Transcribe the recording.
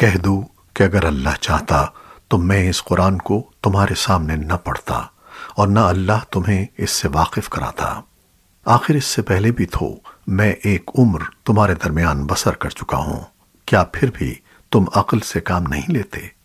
کہہ دو کہ اگر اللہ چاہتا تو میں اس قرآن کو تمہارے سامنے نہ پڑھتا اور نہ اللہ تمہیں اس سے واقف کراتا۔ آخر اس سے پہلے بھی تو میں ایک عمر تمہارے درمیان بسر کر چکا ہوں۔ کیا پھر بھی تم عقل سے کام نہیں لیتے؟